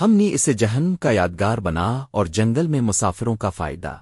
ہم نے اسے جہنم کا یادگار بنا اور جنگل میں مسافروں کا فائدہ۔